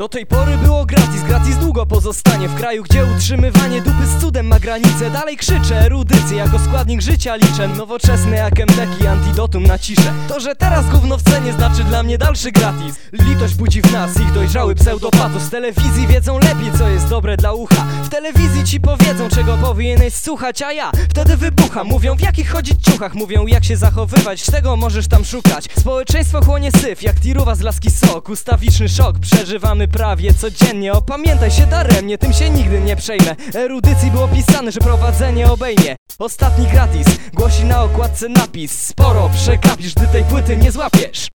Do tej pory było gratis, gratis długo pozostanie W kraju, gdzie utrzymywanie dupy z cudem ma granice. Dalej krzyczę, erudycję jako składnik życia liczę. Nowoczesne jak emdeki, antidotum na ciszę. To, że teraz gówno w cenie znaczy dla mnie dalszy gratis. Litość budzi w nas ich dojrzały pseudopatos. Z telewizji wiedzą lepiej, co jest dobre dla ucha. W telewizji ci powiedzą, czego powinieneś słuchać A ja wtedy wybucham, mówią w jakich chodzić ciuchach? Mówią jak się zachowywać, czego możesz tam szukać. Społeczeństwo chłonie syf, jak tiruwa z laski sok. Ustawiczny szok, przeżywamy prawie codziennie. Opamiętaj się daremnie, tym się nigdy nie przejmę. Erudycji było pisane, że prowadzenie obejmie. Ostatni gratis, głosi na okładce napis. Sporo przekapisz, gdy tej płyty nie złapiesz.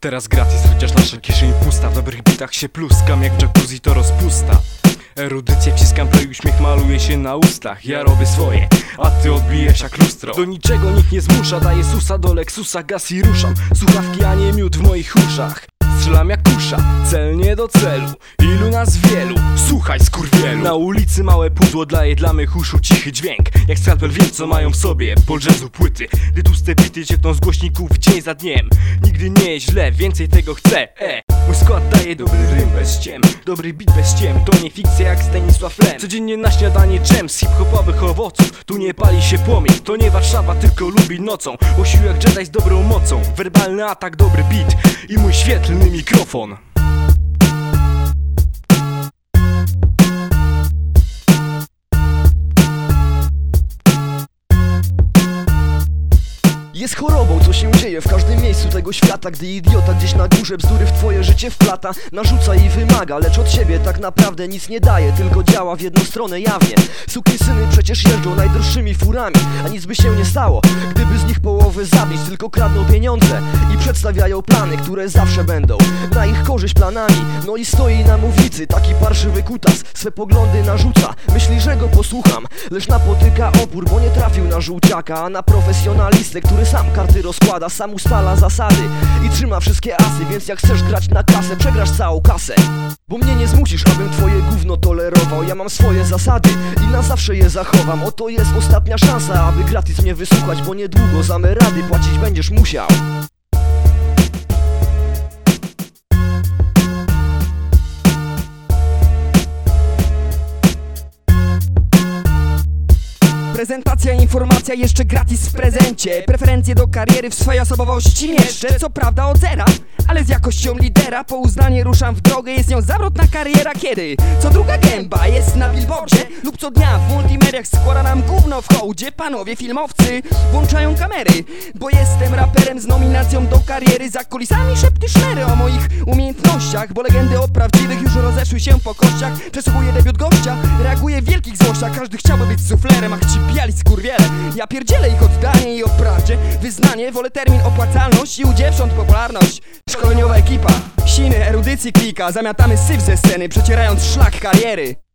Teraz gratis, chociaż nasza kieszeń pusta. W dobrych bitach się pluskam, jak w jacuzzi to rozpusta Erudycję wciskam, play uśmiech maluje się na ustach. Ja robię swoje, a ty odbijesz jak lustro. Do niczego nikt nie zmusza, daję susa do Lexusa Gaz i ruszam, słuchawki a nie miód w moich uszach Strzelam jak kusza, celnie do celu Ilu nas wielu, słuchaj skurwielu. Na ulicy małe pudło dla dla mych uszu Cichy dźwięk, jak skalpel wiem co mają w sobie Polżezu płyty, gdy tłuste bity ciekną z głośników dzień za dniem. Nigdy nie jest źle, więcej tego chcę, e. Mój skład daje dobry rym bez ciem Dobry beat bez ciem, to nie fikcja jak Stanisław Lem. Codziennie na śniadanie dżem z hip-hopowych owoców. Tu nie pali się płomień, to nie Warszawa, tylko lubi nocą. Osił jak Jedi z dobrą mocą Werbalny atak, dobry beat i mój świetlny mikrofon się dzieje w każdym miejscu tego świata Gdy idiota gdzieś na górze bzdury w twoje życie wplata. Narzuca i wymaga, lecz od siebie tak naprawdę nic nie daje Tylko działa w jedną stronę jawnie. Syny przecież jeżdżą najdroższymi furami A nic by się nie stało, gdyby z nich połowę zabić Tylko kradną pieniądze i przedstawiają plany, które zawsze będą Na ich korzyść planami, no i stoi na mównicy Taki parszywy kutas, swe poglądy narzuca Myśli, że go posłucham, lecz napotyka opór Bo nie trafił na żółciaka, a na profesjonalistę, który sam karty rozkłada, sam ustala zasady I trzyma wszystkie asy, więc jak chcesz grać na kasę Przegrasz całą kasę. Bo mnie nie zmusisz, abym twoje gówno tolerował. Ja mam swoje zasady i na zawsze je zachowam. Oto jest ostatnia szansa, aby gratis mnie wysłuchać Bo niedługo za me rady płacić będziesz musiał Prezentacja, informacja jeszcze gratis w prezencie. Preferencje do kariery w swojej osobowości mieszczę. Co prawda od zera, ale z jakością lidera. Po uznanie ruszam w drogę, jest nią zawrotna kariera. Kiedy? Co druga gęba jest na billboardzie. Lub co dnia w multimediach składa nam gówno w hołdzie. Panowie filmowcy włączają kamery Bo jestem raperem z nominacją do kariery. Za kulisami szepty szmery o moich umiejętnościach Bo legendy o prawdziwych już rozeszły się po kościach. Przesłuchuję debiut gościa, reaguję w wielkich złościach. Każdy chciałby być suflerem, a chci biali skurwiele Ja pierdzielę ich oddanie i o Wyznanie, wolę termin opłacalność i u dziewcząt popularność. Szkoleniowa ekipa, siny, erudycji klika. Zamiatamy syf ze sceny, przecierając szlak kariery